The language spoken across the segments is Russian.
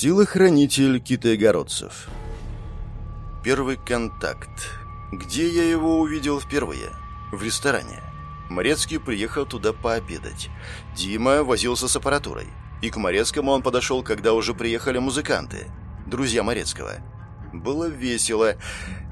Телохранитель китайгородцев. Первый контакт. Где я его увидел впервые? В ресторане. Морецкий приехал туда пообедать. Дима возился с аппаратурой. И к Морецкому он подошел, когда уже приехали музыканты. Друзья Морецкого. Было весело.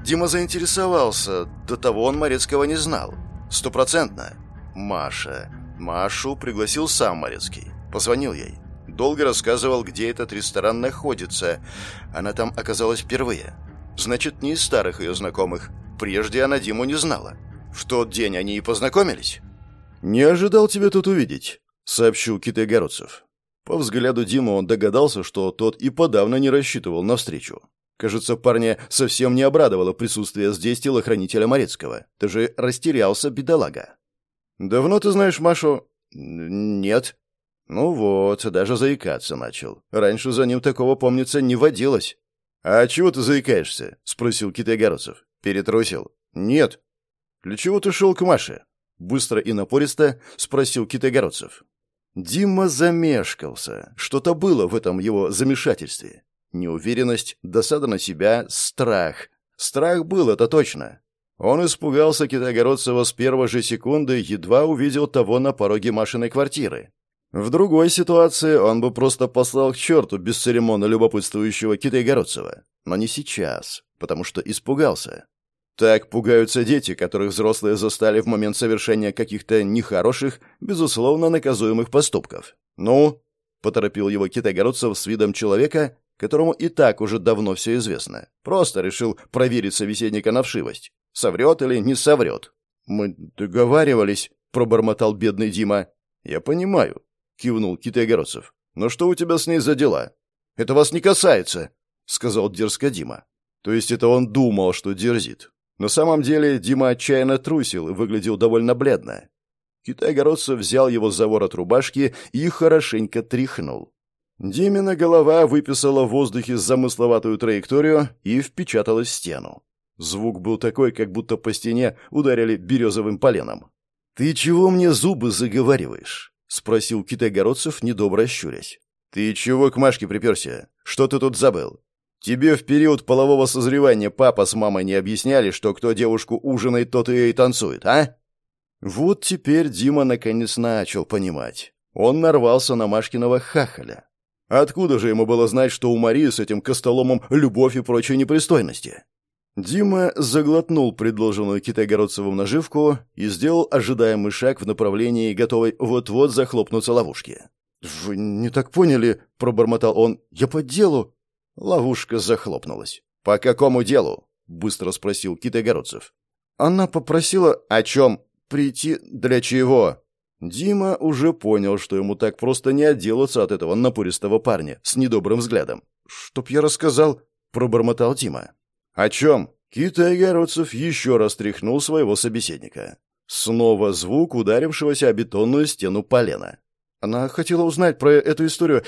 Дима заинтересовался. До того он Морецкого не знал. Стопроцентно. Маша. Машу пригласил сам Морецкий. Позвонил ей. Долго рассказывал, где этот ресторан находится. Она там оказалась впервые. Значит, не из старых ее знакомых. Прежде она Диму не знала. В тот день они и познакомились. «Не ожидал тебя тут увидеть», — сообщил Китай-Городцев. По взгляду Димы он догадался, что тот и подавно не рассчитывал на встречу. Кажется, парня совсем не обрадовало присутствие здесь телохранителя Морецкого. Ты же растерялся, бедолага. «Давно ты знаешь Машу?» «Нет», ну вот, даже заикаться начал. Раньше за ним такого, помнится, не водилось. «А чего ты заикаешься?» — спросил Китайгородцев. «Перетрусил?» «Нет». «Для чего ты шел к Маше?» Быстро и напористо спросил Китайгородцев. Дима замешкался. Что-то было в этом его замешательстве. Неуверенность, досада на себя, страх. Страх был, это точно. Он испугался Китайгородцева с первой же секунды, едва увидел того на пороге Машиной квартиры. В другой ситуации он бы просто послал к черту бесцеремонно любопытствующего Китайгородцева. Но не сейчас, потому что испугался. Так пугаются дети, которых взрослые застали в момент совершения каких-то нехороших, безусловно наказуемых поступков. «Ну?» — поторопил его Китайгородцев с видом человека, которому и так уже давно все известно. Просто решил проверить собеседника на вшивость. Соврет или не соврет. «Мы договаривались», — пробормотал бедный Дима. «Я понимаю. — кивнул Китайгородцев. «Но что у тебя с ней за дела?» «Это вас не касается», — сказал дерзко Дима. То есть это он думал, что дерзит. На самом деле Дима отчаянно трусил и выглядел довольно бледно. Китайгородцев взял его за ворот рубашки и хорошенько тряхнул. Димина голова выписала в воздухе замысловатую траекторию и впечаталась в стену. Звук был такой, как будто по стене ударили березовым поленом. «Ты чего мне зубы заговариваешь?» — спросил китайгородцев, недобро щурясь. «Ты чего к Машке приперся? Что ты тут забыл? Тебе в период полового созревания папа с мамой не объясняли, что кто девушку ужинает, тот ее и танцует, а?» Вот теперь Дима наконец начал понимать. Он нарвался на Машкиного хахаля. Откуда же ему было знать, что у Марии с этим костоломом любовь и прочие непристойности? Дима заглотнул предложенную Китайгородцевым наживку и сделал ожидаемый шаг в направлении готовой вот-вот захлопнуться ловушки. «Вы не так поняли», — пробормотал он. «Я по делу». Ловушка захлопнулась. «По какому делу?» — быстро спросил Китайгородцев. Она попросила о чем? Прийти для чего? Дима уже понял, что ему так просто не отделаться от этого напористого парня с недобрым взглядом. «Чтоб я рассказал», — пробормотал Дима. «О чем?» Китай-городцев еще раз тряхнул своего собеседника. Снова звук ударившегося о бетонную стену полена. Она хотела узнать про эту историю.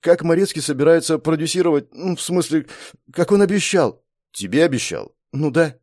Как Морецкий собирается продюсировать... В смысле, как он обещал. Тебе обещал? Ну да.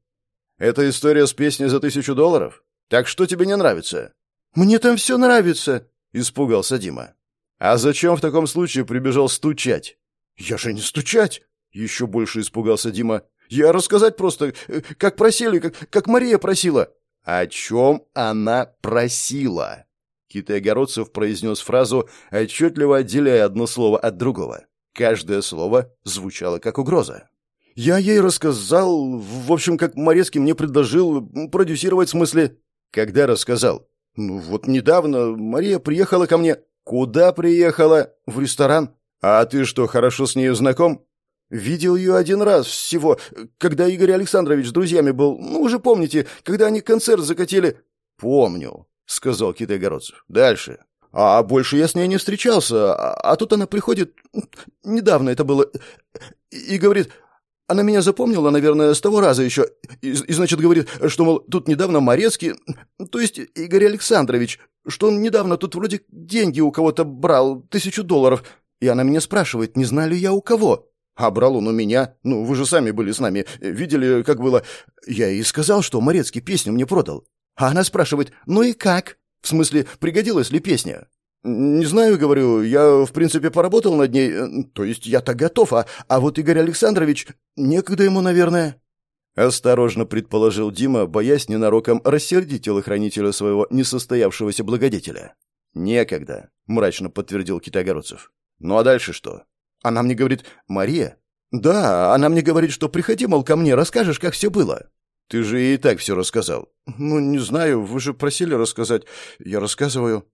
Это история с песней за тысячу долларов? Так что тебе не нравится? Мне там все нравится, испугался Дима. А зачем в таком случае прибежал стучать? Я же не стучать! Еще больше испугался Дима. Я рассказать просто, э, как просили, как, как Мария просила». «О чем она просила?» Китай-Огородцев произнес фразу, отчетливо отделяя одно слово от другого. Каждое слово звучало как угроза. «Я ей рассказал, в общем, как Морецкий мне предложил продюсировать в смысле...» «Когда рассказал?» «Ну, вот недавно Мария приехала ко мне». «Куда приехала?» «В ресторан». «А ты что, хорошо с нею знаком?» Видел ее один раз всего, когда Игорь Александрович с друзьями был. Ну, уже помните, когда они концерт закатили. Помню, сказал Китайгородцев. Дальше. А больше я с ней не встречался. А, а тут она приходит, недавно это было, и говорит, она меня запомнила, наверное, с того раза еще. И, и значит, говорит, что, мол, тут недавно Морецкий, то есть Игорь Александрович, что он недавно тут вроде деньги у кого-то брал, тысячу долларов. И она меня спрашивает, не знаю ли я у кого. А брал он у меня. Ну, вы же сами были с нами. Видели, как было. Я ей сказал, что Морецкий песню мне продал. А она спрашивает, ну и как? В смысле, пригодилась ли песня? «Не знаю, говорю, я, в принципе, поработал над ней, то есть я-то готов, а, а вот Игорь Александрович, некогда ему, наверное». Осторожно предположил Дима, боясь ненароком рассердить телохранителя своего несостоявшегося благодетеля. «Некогда», — мрачно подтвердил Китайгородцев. «Ну а дальше что?» Она мне говорит, «Мария?» «Да, она мне говорит, что приходи, мол, ко мне, расскажешь, как все было». «Ты же ей и так все рассказал». «Ну, не знаю, вы же просили рассказать. Я рассказываю».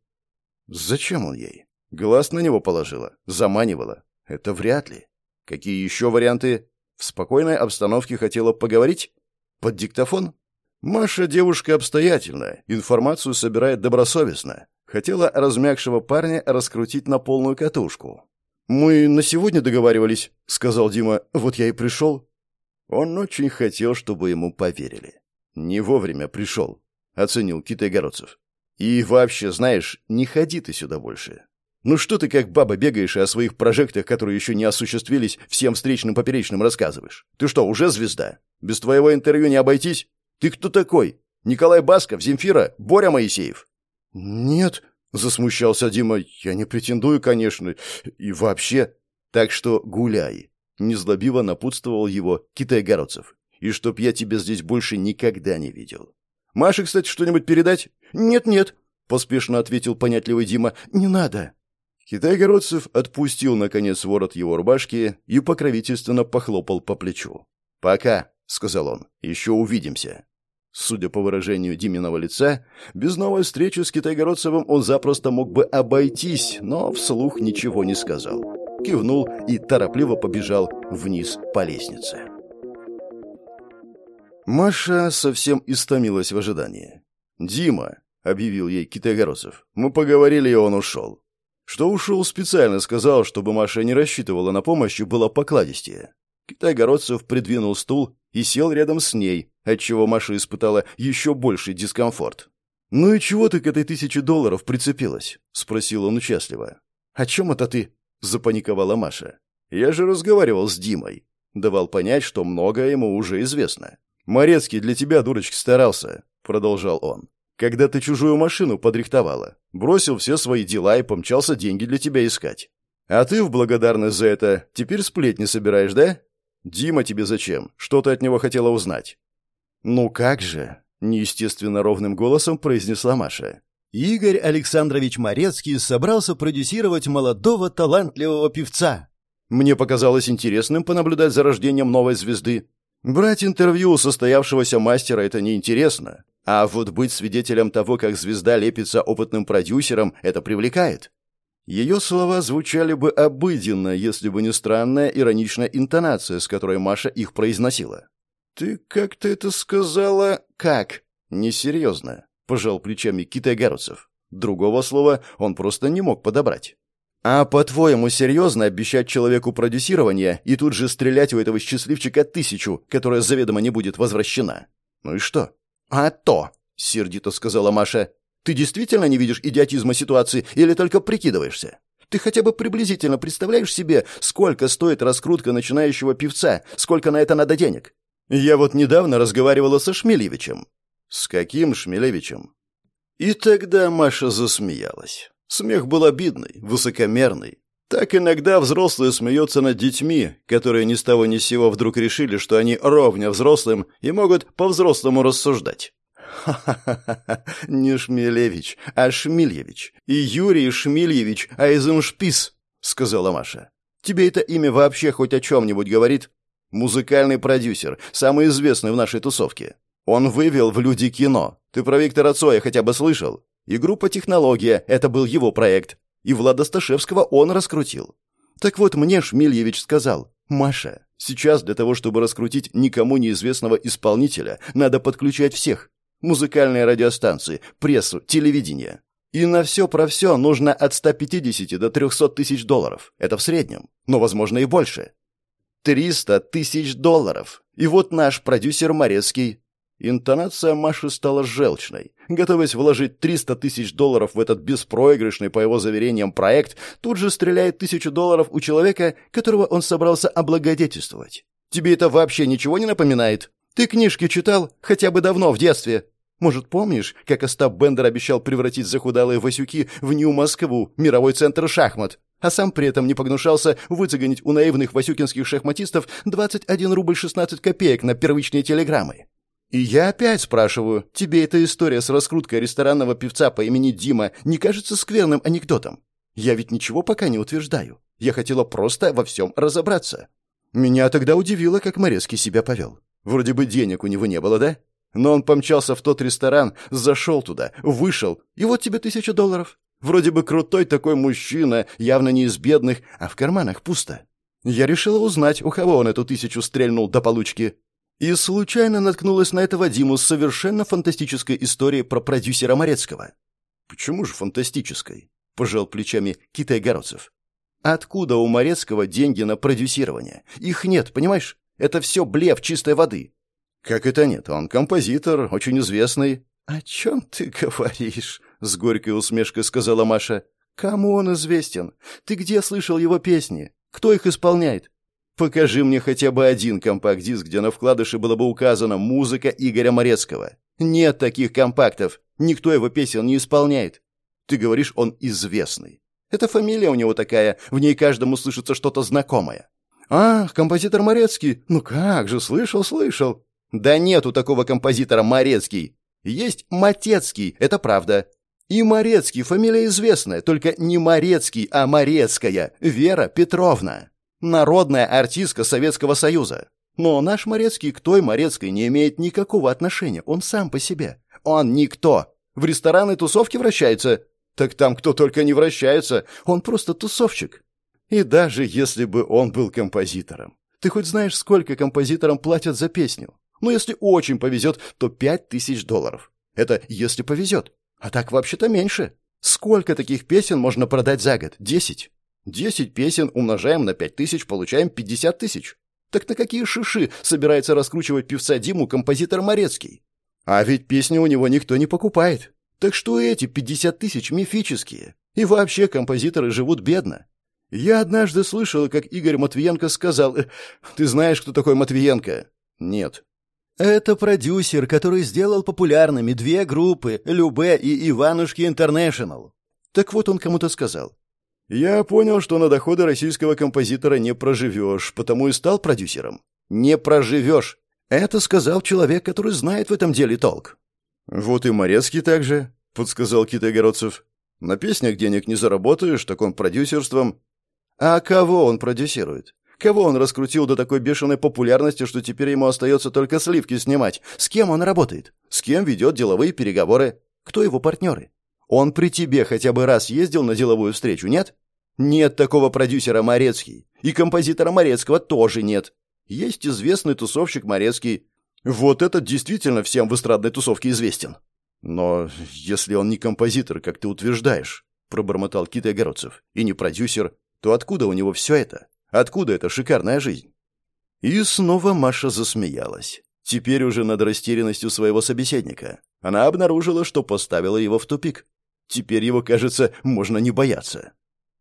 «Зачем он ей?» Глаз на него положила, заманивала. Это вряд ли. Какие еще варианты? В спокойной обстановке хотела поговорить? Под диктофон? Маша девушка обстоятельная, информацию собирает добросовестно. Хотела размягшего парня раскрутить на полную катушку. «Мы на сегодня договаривались», — сказал Дима. «Вот я и пришел». Он очень хотел, чтобы ему поверили. «Не вовремя пришел», — оценил Китай-Городцев. «И вообще, знаешь, не ходи ты сюда больше. Ну что ты как баба бегаешь и о своих прожектах, которые еще не осуществились, всем встречным поперечным рассказываешь? Ты что, уже звезда? Без твоего интервью не обойтись? Ты кто такой? Николай Басков, Земфира, Боря Моисеев?» «Нет», — засмущался Дима, — «я не претендую, конечно, и вообще...» «Так что гуляй», — незлобиво напутствовал его Китай-Городцев. «И чтоб я тебя здесь больше никогда не видел». «Маше, кстати, что-нибудь передать?» «Нет-нет», — поспешно ответил понятливый Дима, — «не надо». Китай-Городцев отпустил, наконец, ворот его рубашки и покровительственно похлопал по плечу. «Пока», — сказал он, — «еще увидимся». Судя по выражению Диминого лица, без новой встречи с Китайгородцевым он запросто мог бы обойтись, но вслух ничего не сказал. Кивнул и торопливо побежал вниз по лестнице. Маша совсем истомилась в ожидании. «Дима», — объявил ей Китайгородцев, — «мы поговорили, и он ушел». Что ушел специально сказал, чтобы Маша не рассчитывала на помощь и была покладистее. Китайгородцев придвинул стул и сел рядом с ней, отчего Маша испытала еще больший дискомфорт. «Ну и чего ты к этой тысяче долларов прицепилась?» — спросил он участливо. «О чем это ты?» — запаниковала Маша. «Я же разговаривал с Димой». Давал понять, что многое ему уже известно. «Морецкий для тебя, дурочка, старался», — продолжал он. «Когда ты чужую машину подрихтовала, бросил все свои дела и помчался деньги для тебя искать. А ты в благодарность за это теперь сплетни собираешь, да? Дима тебе зачем? Что ты от него хотела узнать?» «Ну как же?» — неестественно ровным голосом произнесла Маша. Игорь Александрович Морецкий собрался продюсировать молодого талантливого певца. Мне показалось интересным понаблюдать за рождением новой звезды. Брать интервью у состоявшегося мастера — это неинтересно. А вот быть свидетелем того, как звезда лепится опытным продюсером, это привлекает. Ее слова звучали бы обыденно, если бы не странная ироничная интонация, с которой Маша их произносила. «Ты как-то это сказала...» «Как?» «Несерьезно», — пожал плечами Китай-Городцев. Другого слова он просто не мог подобрать. «А по-твоему, серьезно обещать человеку продюсирование и тут же стрелять у этого счастливчика тысячу, которая заведомо не будет возвращена?» «Ну и что?» «А то!» — сердито сказала Маша. «Ты действительно не видишь идиотизма ситуации или только прикидываешься? Ты хотя бы приблизительно представляешь себе, сколько стоит раскрутка начинающего певца, сколько на это надо денег? Я вот недавно разговаривала со Шмелевичем. С каким Шмелевичем? И тогда Маша засмеялась. Смех был обидный, высокомерный. Так иногда взрослые смеются над детьми, которые ни с того ни с сего вдруг решили, что они ровня взрослым и могут по-взрослому рассуждать. «Ха-ха-ха! Не Шмелевич, а Шмильевич. И Юрий Шмильевич Айзеншпис», — сказала Маша. «Тебе это имя вообще хоть о чем-нибудь говорит?» Музыкальный продюсер, самый известный в нашей тусовке. Он вывел в люди кино. Ты про Виктора Цоя хотя бы слышал? И группа «Технология» — это был его проект. И Влада Сташевского он раскрутил. Так вот, мне Шмильевич сказал, «Маша, сейчас для того, чтобы раскрутить никому неизвестного исполнителя, надо подключать всех. Музыкальные радиостанции, прессу, телевидение. И на все про все нужно от 150 до 300 тысяч долларов. Это в среднем, но, возможно, и больше. Триста тысяч долларов. И вот наш продюсер Морецкий. Интонация Маши стала желчной. Готовясь вложить 300 тысяч долларов в этот беспроигрышный, по его заверениям, проект, тут же стреляет тысячу долларов у человека, которого он собрался облагодетельствовать. Тебе это вообще ничего не напоминает? Ты книжки читал хотя бы давно, в детстве? Может, помнишь, как Остап Бендер обещал превратить захудалые Васюки в Нью-Москву, мировой центр шахмат, а сам при этом не погнушался выцеганить у наивных васюкинских шахматистов 21 рубль 16 копеек на первичные телеграммы? И я опять спрашиваю, тебе эта история с раскруткой ресторанного певца по имени Дима не кажется скверным анекдотом? Я ведь ничего пока не утверждаю. Я хотела просто во всем разобраться. Меня тогда удивило, как Морецкий себя повел. Вроде бы денег у него не было, да? Но он помчался в тот ресторан, зашел туда, вышел, и вот тебе тысяча долларов. Вроде бы крутой такой мужчина, явно не из бедных, а в карманах пусто. Я решила узнать, у кого он эту тысячу стрельнул до получки. И случайно наткнулась на этого Диму с совершенно фантастической историей про продюсера Морецкого. «Почему же фантастической?» – пожал плечами Китай-Городцев. «Откуда у Морецкого деньги на продюсирование? Их нет, понимаешь? Это все блеф чистой воды. «Как это нет? Он композитор, очень известный». «О чем ты говоришь?» — с горькой усмешкой сказала Маша. «Кому он известен? Ты где слышал его песни? Кто их исполняет?» «Покажи мне хотя бы один компакт-диск, где на вкладыше было бы указано «Музыка Игоря Морецкого». Нет таких компактов. Никто его песен не исполняет. Ты говоришь, он известный. Это фамилия у него такая, в ней каждому слышится что-то знакомое. «Ах, композитор Морецкий! Ну как же, слышал, слышал!» Да нету такого композитора Морецкий. Есть Матецкий, это правда. И Морецкий, фамилия известная, только не Морецкий, а Морецкая, Вера Петровна. Народная артистка Советского Союза. Но наш Морецкий к той Морецкой не имеет никакого отношения, он сам по себе. Он никто. В рестораны тусовки вращается. Так там кто только не вращается, он просто тусовщик. И даже если бы он был композитором. Ты хоть знаешь, сколько композиторам платят за песню? Но если очень повезет, то пять тысяч долларов. Это если повезет. А так вообще-то меньше. Сколько таких песен можно продать за год? Десять. Десять песен умножаем на пять тысяч, получаем пятьдесят тысяч. Так на какие шиши собирается раскручивать певца Диму композитор Морецкий? А ведь песни у него никто не покупает. Так что эти пятьдесят тысяч мифические. И вообще композиторы живут бедно. Я однажды слышал, как Игорь Матвиенко сказал... «Э, «Ты знаешь, кто такой Матвиенко?» «Нет». Это продюсер, который сделал популярными две группы, Любе и Иванушки Интернешнл. Так вот он кому-то сказал. Я понял, что на доходы российского композитора не проживешь, потому и стал продюсером. Не проживешь. Это сказал человек, который знает в этом деле толк. Вот и Морецкий также, подсказал Китайгородцев. На песнях денег не заработаешь, так он продюсерством. А кого он продюсирует? Кого он раскрутил до такой бешеной популярности, что теперь ему остается только сливки снимать? С кем он работает? С кем ведет деловые переговоры? Кто его партнеры? Он при тебе хотя бы раз ездил на деловую встречу, нет? Нет такого продюсера Морецкий. И композитора Морецкого тоже нет. Есть известный тусовщик Морецкий. Вот этот действительно всем в эстрадной тусовке известен. Но если он не композитор, как ты утверждаешь, пробормотал Кит Огородцев, и не продюсер, то откуда у него все это? Откуда эта шикарная жизнь?» И снова Маша засмеялась. Теперь уже над растерянностью своего собеседника. Она обнаружила, что поставила его в тупик. Теперь его, кажется, можно не бояться.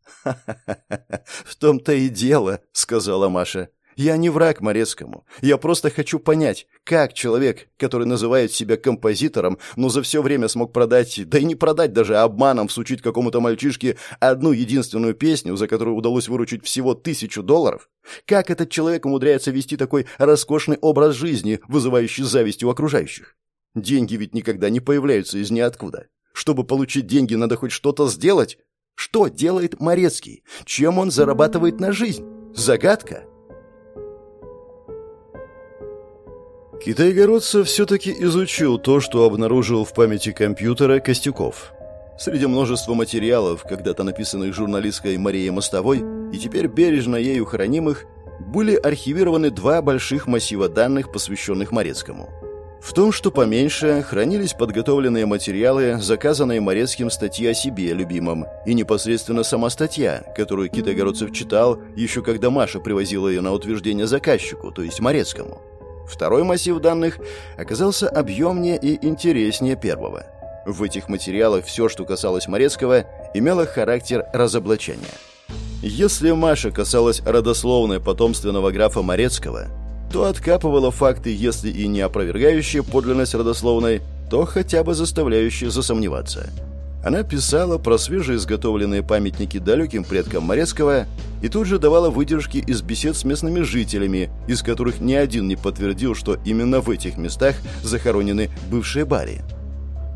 «Ха-ха-ха, в том-то и дело», — сказала Маша. Я не враг Морецкому. Я просто хочу понять, как человек, который называет себя композитором, но за все время смог продать, да и не продать даже, а обманом всучить какому-то мальчишке одну единственную песню, за которую удалось выручить всего тысячу долларов, как этот человек умудряется вести такой роскошный образ жизни, вызывающий зависть у окружающих? Деньги ведь никогда не появляются из ниоткуда. Чтобы получить деньги, надо хоть что-то сделать. Что делает Морецкий? Чем он зарабатывает на жизнь? Загадка? Китайгородцев все-таки изучил то, что обнаружил в памяти компьютера Костюков. Среди множества материалов, когда-то написанных журналисткой Марией Мостовой и теперь бережно ею хранимых, были архивированы два больших массива данных, посвященных Морецкому. В том, что поменьше, хранились подготовленные материалы, заказанные Морецким статьи о себе любимом, и непосредственно сама статья, которую Китайгородцев читал, еще когда Маша привозила ее на утверждение заказчику, то есть Морецкому. Второй массив данных оказался объемнее и интереснее первого. В этих материалах все, что касалось Морецкого, имело характер разоблачения. Если Маша касалась родословной потомственного графа Морецкого, то откапывала факты, если и не опровергающие подлинность родословной, то хотя бы заставляющее засомневаться. Она писала про свежеизготовленные памятники далеким предкам Морецкого и тут же давала выдержки из бесед с местными жителями, из которых ни один не подтвердил, что именно в этих местах захоронены бывшие бари.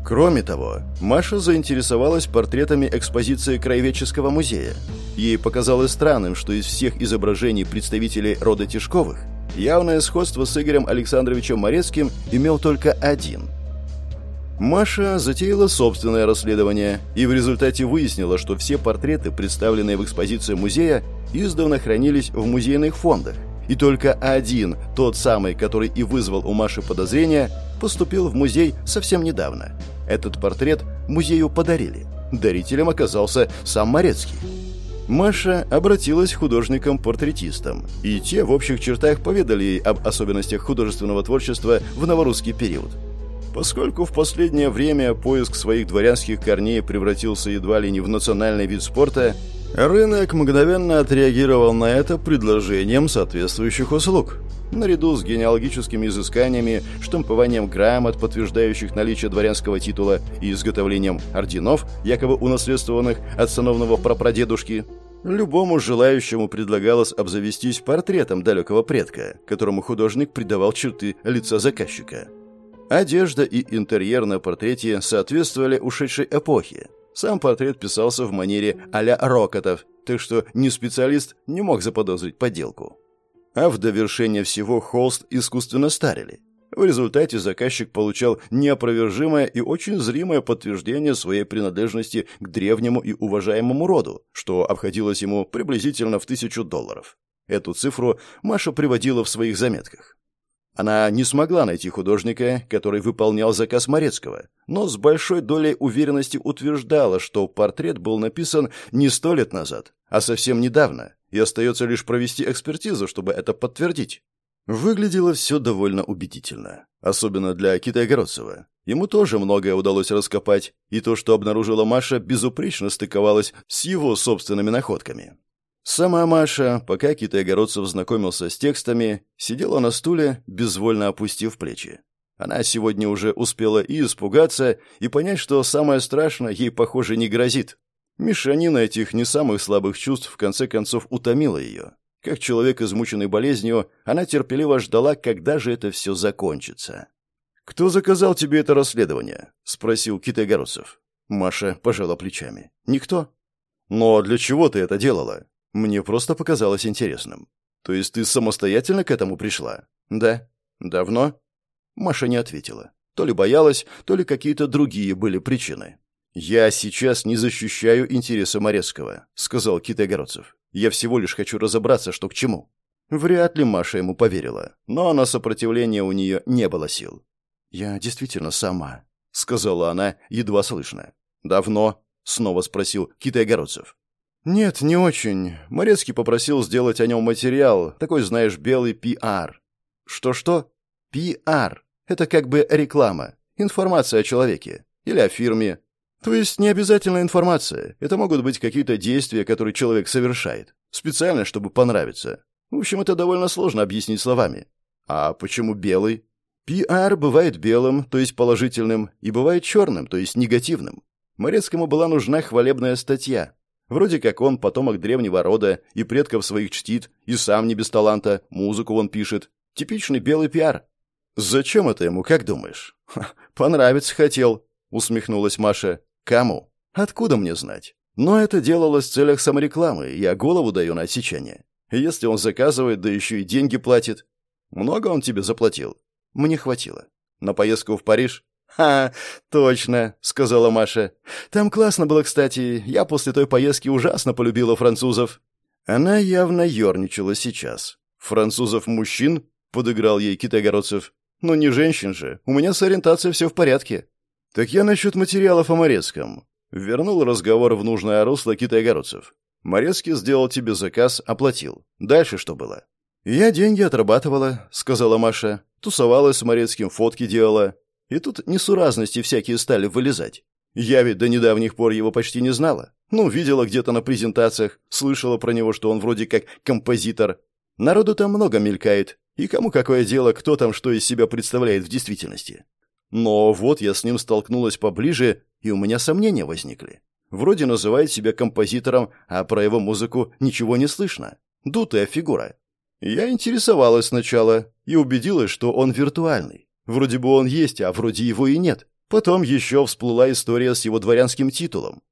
Кроме того, Маша заинтересовалась портретами экспозиции Краеведческого музея. Ей показалось странным, что из всех изображений представителей рода Тишковых явное сходство с Игорем Александровичем Морецким имел только один. Маша затеяла собственное расследование и в результате выяснила, что все портреты, представленные в экспозиции музея, издавна хранились в музейных фондах. И только один, тот самый, который и вызвал у Маши подозрения, поступил в музей совсем недавно. Этот портрет музею подарили. Дарителем оказался сам Морецкий. Маша обратилась к художникам-портретистам, и те в общих чертах поведали ей об особенностях художественного творчества в новорусский период. Поскольку в последнее время поиск своих дворянских корней превратился едва ли не в национальный вид спорта, рынок мгновенно отреагировал на это предложением соответствующих услуг. Наряду с генеалогическими изысканиями, штампованием грамот, подтверждающих наличие дворянского титула, и изготовлением орденов, якобы унаследствованных от сановного прапрадедушки, любому желающему предлагалось обзавестись портретом далекого предка, которому художник придавал черты лица заказчика. Одежда и интерьер на портрете соответствовали ушедшей эпохе. Сам портрет писался в манере а-ля Рокотов, так что ни специалист не мог заподозрить подделку. А в довершение всего холст искусственно старили. В результате заказчик получал неопровержимое и очень зримое подтверждение своей принадлежности к древнему и уважаемому роду, что обходилось ему приблизительно в тысячу долларов. Эту цифру Маша приводила в своих заметках. Она не смогла найти художника, который выполнял заказ Морецкого, но с большой долей уверенности утверждала, что портрет был написан не сто лет назад, а совсем недавно, и остается лишь провести экспертизу, чтобы это подтвердить. Выглядело все довольно убедительно, особенно для Китая-Городцева. Ему тоже многое удалось раскопать, и то, что обнаружила Маша, безупречно стыковалось с его собственными находками. Сама Маша, пока Китай-Городцев знакомился с текстами, сидела на стуле, безвольно опустив плечи. Она сегодня уже успела и испугаться, и понять, что самое страшное ей, похоже, не грозит. Мешанина этих не самых слабых чувств в конце концов утомила ее. Как человек, измученный болезнью, она терпеливо ждала, когда же это все закончится. «Кто заказал тебе это расследование?» — спросил Китай-Городцев. Маша пожала плечами. «Никто». «Но для чего ты это делала?» Мне просто показалось интересным. То есть ты самостоятельно к этому пришла? Да. Давно? Маша не ответила. То ли боялась, то ли какие-то другие были причины. «Я сейчас не защищаю интересы Морецкого», — сказал Китай-Городцев. «Я всего лишь хочу разобраться, что к чему». Вряд ли Маша ему поверила, но на сопротивление у нее не было сил. «Я действительно сама», — сказала она, едва слышно. «Давно?» — снова спросил Китай-Городцев. «Нет, не очень. Морецкий попросил сделать о нем материал, такой, знаешь, белый пиар». «Что-что?» «Пиар. Это как бы реклама, информация о человеке или о фирме. То есть не обязательно информация. Это могут быть какие-то действия, которые человек совершает. Специально, чтобы понравиться. В общем, это довольно сложно объяснить словами. А почему белый? Пиар бывает белым, то есть положительным, и бывает черным, то есть негативным. Морецкому была нужна хвалебная статья, Вроде как он потомок древнего рода и предков своих чтит, и сам не без таланта, музыку он пишет. Типичный белый пиар. «Зачем это ему, как думаешь?» «Понравиться хотел», — усмехнулась Маша. «Кому? Откуда мне знать? Но это делалось в целях саморекламы, я голову даю на отсечение. Если он заказывает, да еще и деньги платит. Много он тебе заплатил?» «Мне хватило. На поездку в Париж?» «Ха, точно», — сказала Маша. «Там классно было, кстати. Я после той поездки ужасно полюбила французов». Она явно ерничала сейчас. «Французов-мужчин?» — подыграл ей Китайгородцев. «Ну не женщин же. У меня с ориентацией все в порядке». «Так я насчет материалов о Морецком». Вернул разговор в нужное русло Китайгородцев. «Морецкий сделал тебе заказ, оплатил. Дальше что было?» «Я деньги отрабатывала», — сказала Маша. «Тусовалась с Морецким, фотки делала. И тут несуразности всякие стали вылезать. Я ведь до недавних пор его почти не знала. Ну, видела где-то на презентациях, слышала про него, что он вроде как композитор. Народу там много мелькает. И кому какое дело, кто там что из себя представляет в действительности. Но вот я с ним столкнулась поближе, и у меня сомнения возникли. Вроде называет себя композитором, а про его музыку ничего не слышно. Дутая фигура. Я интересовалась сначала и убедилась, что он виртуальный. Вроде бы он есть, а вроде его и нет. Потом еще всплыла история с его дворянским титулом.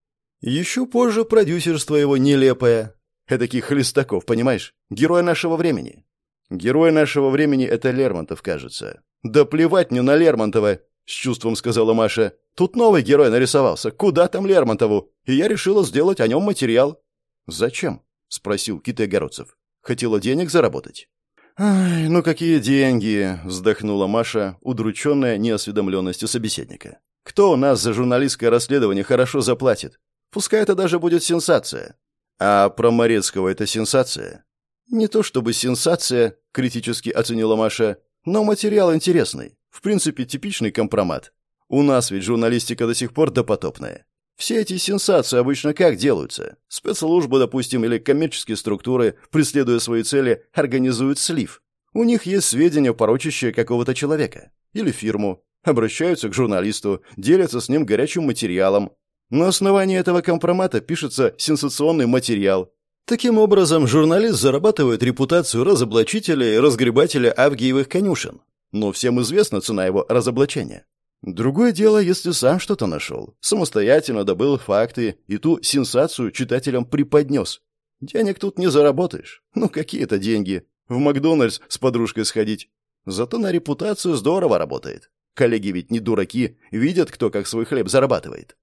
Еще позже продюсерство его нелепое. Эдакий Хлестаков, понимаешь? Герой нашего времени. Герой нашего времени — это Лермонтов, кажется. Да плевать мне на Лермонтова, с чувством сказала Маша. Тут новый герой нарисовался. Куда там Лермонтову? И я решила сделать о нем материал. Зачем? спросил Китай Городцев. Хотела денег заработать. «Ай, ну какие деньги!» — вздохнула Маша, удрученная неосведомленностью собеседника. «Кто у нас за журналистское расследование хорошо заплатит? Пускай это даже будет сенсация. А про Морецкого это сенсация? Не то чтобы сенсация, критически оценила Маша, но материал интересный. В принципе, типичный компромат. У нас ведь журналистика до сих пор допотопная. Все эти сенсации обычно как делаются? Спецслужбы, допустим, или коммерческие структуры, преследуя свои цели, организуют слив. У них есть сведения, порочащие какого-то человека. Или фирму. Обращаются к журналисту, делятся с ним горячим материалом, на основании этого компромата пишется сенсационный материал. Таким образом, журналист зарабатывает репутацию разоблачителя и разгребателя Авгиевых конюшен. Но всем известна цена его разоблачения. Другое дело, если сам что-то нашел, самостоятельно добыл факты и ту сенсацию читателям преподнес. Денег тут не заработаешь. Ну, какие это деньги? В Макдональдс с подружкой сходить. Зато на репутацию здорово работает. Коллеги ведь не дураки, видят, кто как свой хлеб зарабатывает.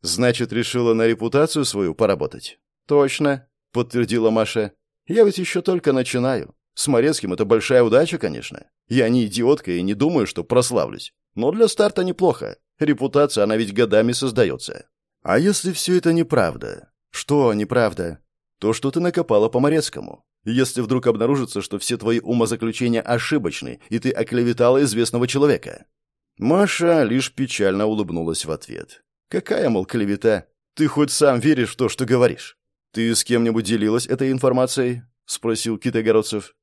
Значит, решила на репутацию свою поработать? Точно, подтвердила Маша. Я ведь еще только начинаю. С Морецким это большая удача, конечно. Я не идиотка и не думаю, что прославлюсь. Но для старта неплохо. Репутация, она ведь годами создается. А если все это неправда? Что неправда? То, что ты накопала по Морецкому. Если вдруг обнаружится, что все твои умозаключения ошибочны, и ты оклеветала известного человека. Маша лишь печально улыбнулась в ответ. Какая, мол, клевета? Ты хоть сам веришь в то, что говоришь? Ты с кем-нибудь делилась этой информацией? Спросил Китайгородцев.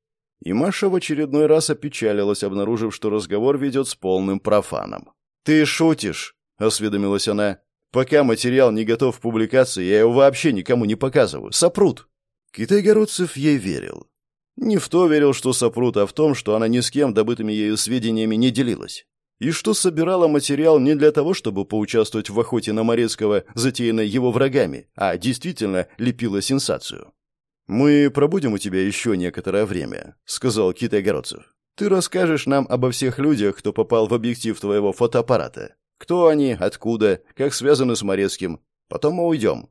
И Маша в очередной раз опечалилась, обнаружив, что разговор ведет с полным профаном. «Ты шутишь?» — осведомилась она. «Пока материал не готов к публикации, я его вообще никому не показываю. Сопрут!» Китайгородцев ей верил. Не в то верил, что сопрут, а в том, что она ни с кем добытыми ею сведениями не делилась и что собирала материал не для того, чтобы поучаствовать в охоте на Морецкого, затеянной его врагами, а действительно лепила сенсацию. «Мы пробудем у тебя еще некоторое время», — сказал Кит Огородцев. «Ты расскажешь нам обо всех людях, кто попал в объектив твоего фотоаппарата. Кто они, откуда, как связаны с Морецким. Потом мы уйдем».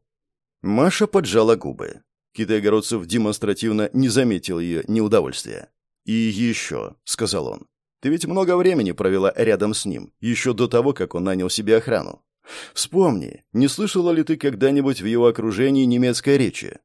Маша поджала губы. Китай Огородцев демонстративно не заметил ее неудовольствия. «И еще», — сказал он, ты ведь много времени провела рядом с ним, еще до того, как он нанял себе охрану. Вспомни, не слышала ли ты когда-нибудь в его окружении немецкой речи?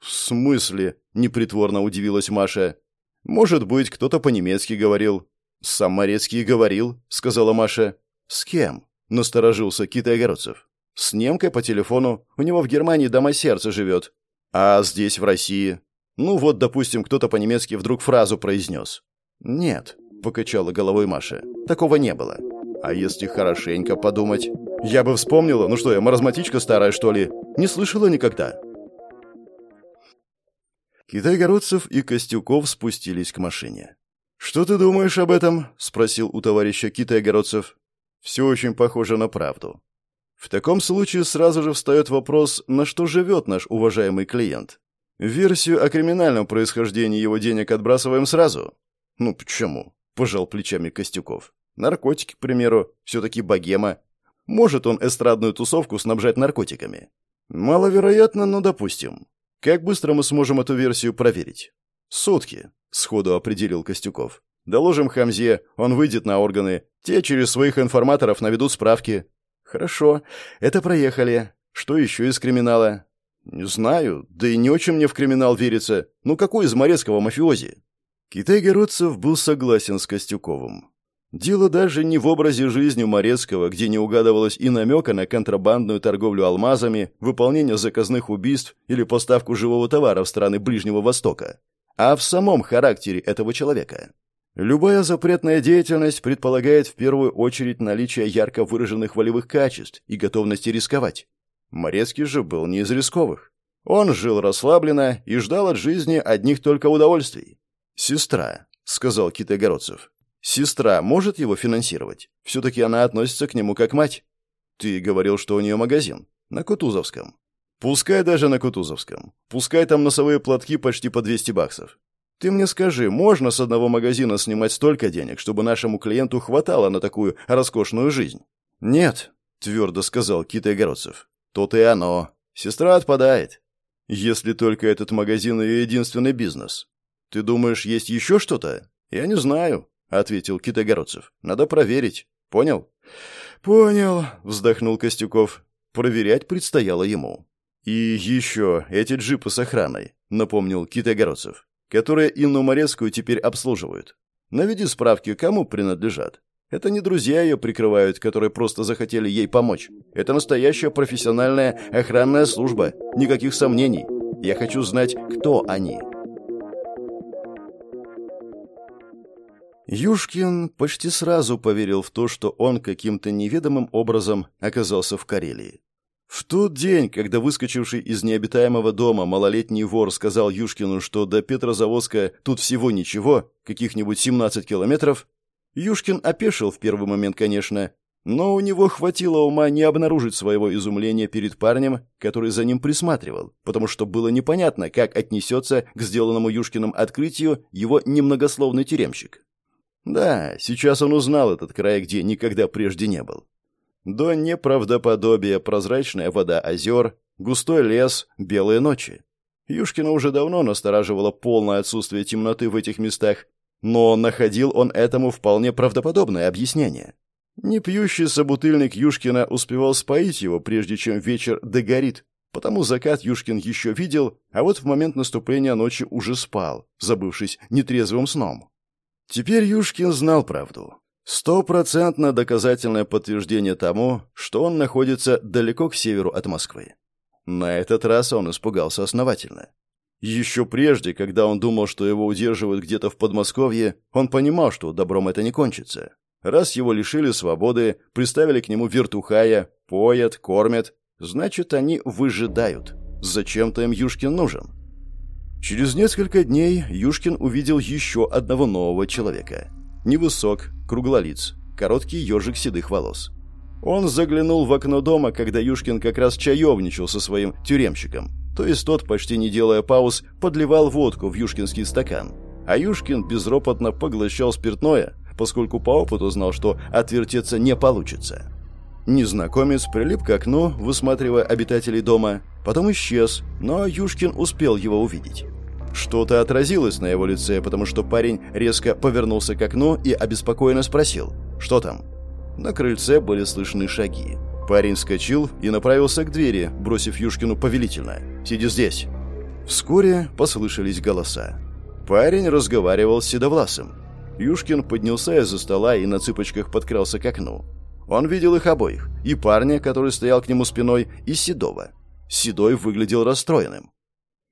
В смысле? непритворно удивилась Маша. Может быть, кто-то по-немецки говорил. Сам Морецкий говорил, сказала Маша. С кем? насторожился Китай Огородцев. С немкой по телефону. У него в Германии дома сердца живет. А здесь, в России? Ну вот, допустим, кто-то по-немецки вдруг фразу произнес. Нет, — покачала головой Маша. «Такого не было. А если хорошенько подумать? Я бы вспомнила, ну что я, маразматичка старая, что ли? Не слышала никогда». Китай-городцев и Костюков спустились к машине. «Что ты думаешь об этом?» — спросил у товарища Китай-городцев. «Все очень похоже на правду. В таком случае сразу же встает вопрос, на что живет наш уважаемый клиент. Версию о криминальном происхождении его денег отбрасываем сразу? Ну почему? пожал плечами Костюков. Наркотики, к примеру, все-таки богема. Может он эстрадную тусовку снабжать наркотиками? Маловероятно, но допустим. Как быстро мы сможем эту версию проверить? Сутки, сходу определил Костюков. Доложим Хамзе, он выйдет на органы. Те через своих информаторов наведут справки. Хорошо, это проехали. Что еще из криминала? Не знаю, да и не очень мне в криминал верится. Ну какой из Морецкого мафиози? Китай-городцев был согласен с Костюковым. Дело даже не в образе жизни Морецкого, где не угадывалось и намека на контрабандную торговлю алмазами, выполнение заказных убийств или поставку живого товара в страны Ближнего Востока, а в самом характере этого человека. Любая запретная деятельность предполагает в первую очередь наличие ярко выраженных волевых качеств и готовности рисковать. Морецкий же был не из рисковых. Он жил расслабленно и ждал от жизни одних только удовольствий. «Сестра», — сказал Китайгородцев. «Сестра может его финансировать? Все-таки она относится к нему как мать». «Ты говорил, что у нее магазин. На Кутузовском». «Пускай даже на Кутузовском. Пускай там носовые платки почти по 200 баксов. Ты мне скажи, можно с одного магазина снимать столько денег, чтобы нашему клиенту хватало на такую роскошную жизнь? Нет, твердо сказал Китай Огородцев. То-то и оно. Сестра отпадает. Если только этот магазин ее единственный бизнес. Ты думаешь, есть еще что-то? Я не знаю, ответил Китай Огородцев. Надо проверить. Понял? Понял, вздохнул Костюков. Проверять предстояло ему. И еще эти джипы с охраной, напомнил Китай Огородцев которые Инну Морецкую теперь обслуживают. Наведи справки, кому принадлежат. Это не друзья ее прикрывают, которые просто захотели ей помочь. Это настоящая профессиональная охранная служба. Никаких сомнений. Я хочу знать, кто они. Юшкин почти сразу поверил в то, что он каким-то неведомым образом оказался в Карелии. В тот день, когда выскочивший из необитаемого дома малолетний вор сказал Юшкину, что до Петрозаводска тут всего ничего, каких-нибудь 17 километров, Юшкин опешил в первый момент, конечно, но у него хватило ума не обнаружить своего изумления перед парнем, который за ним присматривал, потому что было непонятно, как отнесется к сделанному Юшкиным открытию его немногословный тюремщик. Да, сейчас он узнал этот край, где никогда прежде не был. До неправдоподобия прозрачная вода озер, густой лес, белые ночи. Юшкина уже давно настораживало полное отсутствие темноты в этих местах, но находил он этому вполне правдоподобное объяснение. Непьющий собутыльник Юшкина успевал споить его, прежде чем вечер догорит, потому закат Юшкин еще видел, а вот в момент наступления ночи уже спал, забывшись нетрезвым сном. Теперь Юшкин знал правду. Стопроцентно доказательное подтверждение тому, что он находится далеко к северу от Москвы. На этот раз он испугался основательно. Еще прежде, когда он думал, что его удерживают где-то в Подмосковье, он понимал, что добром это не кончится. Раз его лишили свободы, приставили к нему вертухая, поят, кормят, значит, они выжидают. Зачем-то им Юшкин нужен. Через несколько дней Юшкин увидел еще одного нового человека. Невысок, круглолиц, короткий ежик седых волос. Он заглянул в окно дома, когда Юшкин как раз чаевничал со своим тюремщиком. То есть тот, почти не делая пауз, подливал водку в юшкинский стакан. А Юшкин безропотно поглощал спиртное, поскольку по опыту знал, что отвертеться не получится. Незнакомец прилип к окну, высматривая обитателей дома, потом исчез, но Юшкин успел его увидеть. Что-то отразилось на его лице, потому что парень резко повернулся к окну и обеспокоенно спросил «Что там?». На крыльце были слышны шаги. Парень вскочил и направился к двери, бросив Юшкину повелительно «Сиди здесь». Вскоре послышались голоса. Парень разговаривал с Седовласым. Юшкин поднялся из-за стола и на цыпочках подкрался к окну. Он видел их обоих, и парня, который стоял к нему спиной, и Седова. Седой выглядел расстроенным.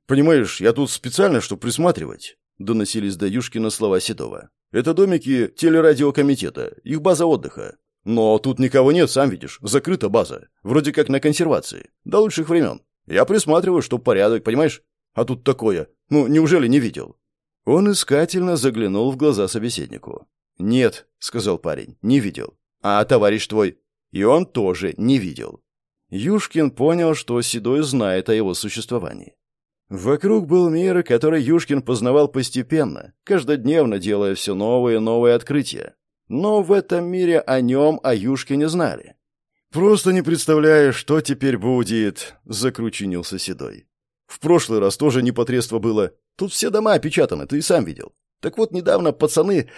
«Понимаешь, я тут специально, чтобы присматривать», — доносились до Юшкина слова Седова. «Это домики телерадиокомитета, их база отдыха. Но тут никого нет, сам видишь, закрыта база. Вроде как на консервации. До лучших времен. Я присматриваю, чтоб порядок, понимаешь? А тут такое. Ну, неужели не видел?» Он искательно заглянул в глаза собеседнику. «Нет», — сказал парень, — «не видел. А товарищ твой?» И он тоже не видел. Юшкин понял, что Седой знает о его существовании. Вокруг был мир, который Юшкин познавал постепенно, каждодневно делая все новые и новые открытия. Но в этом мире о нем, о Юшкине знали. «Просто не представляю, что теперь будет», — закручинился Седой. «В прошлый раз тоже непотребство было. Тут все дома опечатаны, ты и сам видел. Так вот, недавно пацаны...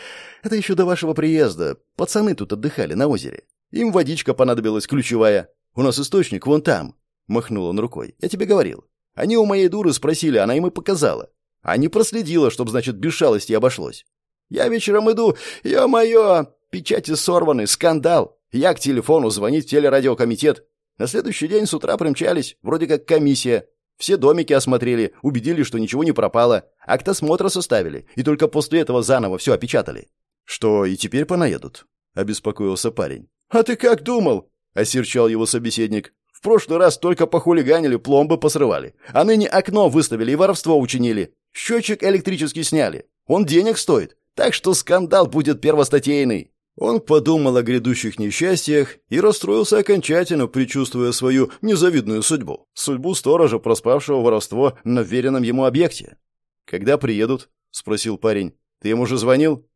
Это еще до вашего приезда. Пацаны тут отдыхали на озере. Им водичка понадобилась ключевая. У нас источник вон там». Махнул он рукой. «Я тебе говорил. Они у моей дуры спросили, она им и показала. А не проследила, чтоб, значит, без шалости обошлось. Я вечером иду, ё-моё, печати сорваны, скандал. Я к телефону звонить в телерадиокомитет. На следующий день с утра примчались, вроде как комиссия. Все домики осмотрели, убедились, что ничего не пропало. Актосмотра составили, и только после этого заново все опечатали. «Что, и теперь понаедут?» — обеспокоился парень. «А ты как думал?» — осерчал его собеседник. «В прошлый раз только похулиганили, пломбы посрывали. А ныне окно выставили и воровство учинили. Счетчик электрический сняли. Он денег стоит. Так что скандал будет первостатейный». Он подумал о грядущих несчастьях и расстроился окончательно, предчувствуя свою незавидную судьбу. Судьбу сторожа, проспавшего воровство на веренном ему объекте. «Когда приедут?» — спросил парень. «Ты им уже звонил?»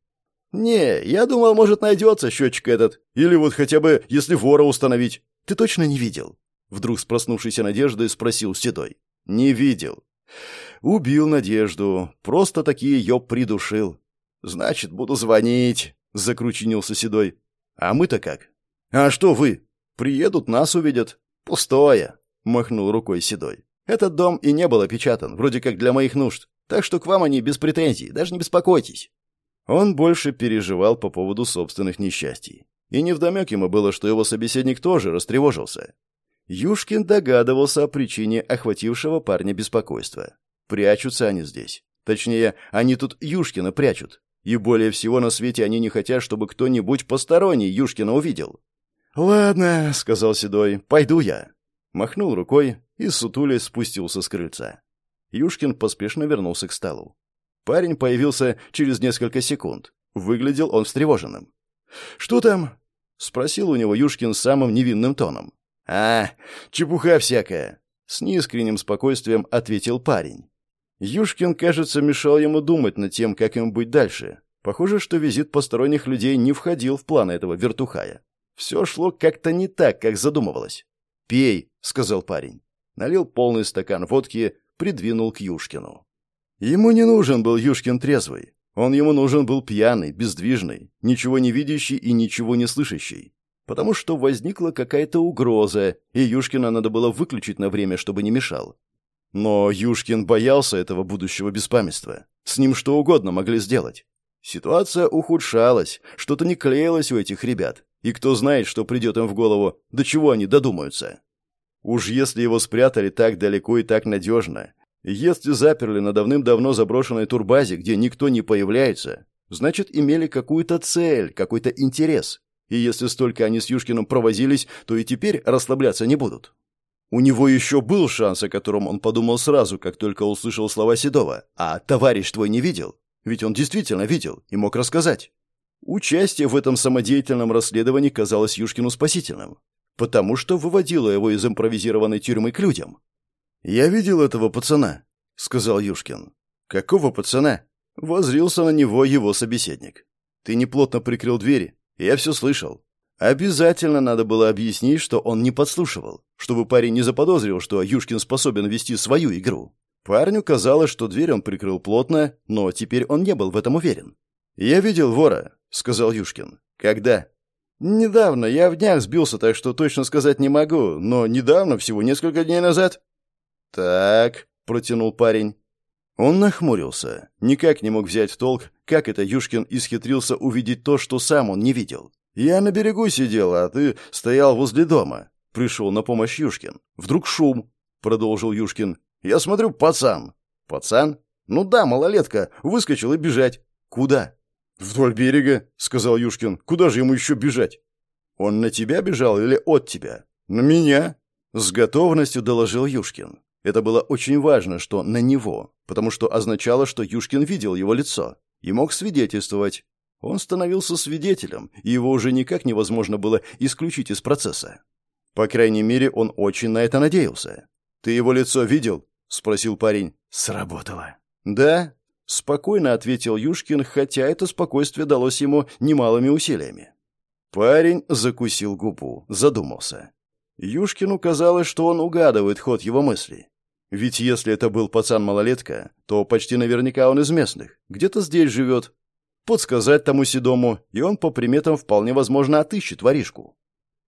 «Не, я думал, может, найдется счетчик этот. Или вот хотя бы, если вора установить. Ты точно не видел?» Вдруг с проснувшейся надеждой спросил Седой. «Не видел». «Убил Надежду. Просто таки ее придушил». «Значит, буду звонить», — закручинился Седой. «А мы-то как?» «А что вы? Приедут, нас увидят». «Пустое», — махнул рукой Седой. «Этот дом и не был опечатан, вроде как для моих нужд. Так что к вам они без претензий, даже не беспокойтесь». Он больше переживал по поводу собственных несчастий. И невдомек ему было, что его собеседник тоже растревожился. Юшкин догадывался о причине охватившего парня беспокойства. Прячутся они здесь. Точнее, они тут Юшкина прячут. И более всего на свете они не хотят, чтобы кто-нибудь посторонний Юшкина увидел. «Ладно», — сказал Седой, — «пойду я». Махнул рукой и, сутулясь, спустился с крыльца. Юшкин поспешно вернулся к столу. Парень появился через несколько секунд. Выглядел он встревоженным. «Что там?» — спросил у него Юшкин самым невинным тоном. «А, чепуха всякая!» — с неискренним спокойствием ответил парень. Юшкин, кажется, мешал ему думать над тем, как им быть дальше. Похоже, что визит посторонних людей не входил в планы этого вертухая. Все шло как-то не так, как задумывалось. «Пей», — сказал парень. Налил полный стакан водки, придвинул к Юшкину. Ему не нужен был Юшкин трезвый. Он ему нужен был пьяный, бездвижный, ничего не видящий и ничего не слышащий. Потому что возникла какая-то угроза, и Юшкина надо было выключить на время, чтобы не мешал. Но Юшкин боялся этого будущего беспамятства. С ним что угодно могли сделать. Ситуация ухудшалась, что-то не клеилось у этих ребят. И кто знает, что придет им в голову, до чего они додумаются. Уж если его спрятали так далеко и так надежно, если заперли на давным-давно заброшенной турбазе, где никто не появляется, значит, имели какую-то цель, какой-то интерес. И если столько они с Юшкиным провозились, то и теперь расслабляться не будут. У него еще был шанс, о котором он подумал сразу, как только услышал слова Седова. А товарищ твой не видел? Ведь он действительно видел и мог рассказать. Участие в этом самодеятельном расследовании казалось Юшкину спасительным, потому что выводило его из импровизированной тюрьмы к людям. «Я видел этого пацана», — сказал Юшкин. «Какого пацана?» — возрился на него его собеседник. «Ты неплотно прикрыл двери. Я все слышал. Обязательно надо было объяснить, что он не подслушивал, чтобы парень не заподозрил, что Юшкин способен вести свою игру. Парню казалось, что дверь он прикрыл плотно, но теперь он не был в этом уверен. «Я видел вора», — сказал Юшкин. «Когда?» «Недавно. Я в днях сбился, так что точно сказать не могу. Но недавно, всего несколько дней назад». «Так», — протянул парень. Он нахмурился, никак не мог взять в толк, как это Юшкин исхитрился увидеть то, что сам он не видел. «Я на берегу сидел, а ты стоял возле дома». Пришел на помощь Юшкин. «Вдруг шум», — продолжил Юшкин. «Я смотрю, пацан». «Пацан?» «Ну да, малолетка. Выскочил и бежать». «Куда?» «Вдоль берега», — сказал Юшкин. «Куда же ему еще бежать?» «Он на тебя бежал или от тебя?» «На меня», — с готовностью доложил Юшкин. Это было очень важно, что на него, потому что означало, что Юшкин видел его лицо и мог свидетельствовать. Он становился свидетелем, и его уже никак невозможно было исключить из процесса. По крайней мере, он очень на это надеялся. «Ты его лицо видел?» — спросил парень. «Сработало». «Да?» — спокойно ответил Юшкин, хотя это спокойствие далось ему немалыми усилиями. Парень закусил губу, задумался. Юшкину казалось, что он угадывает ход его мыслей. Ведь если это был пацан-малолетка, то почти наверняка он из местных, где-то здесь живет. Подсказать тому седому, и он по приметам вполне возможно отыщет воришку.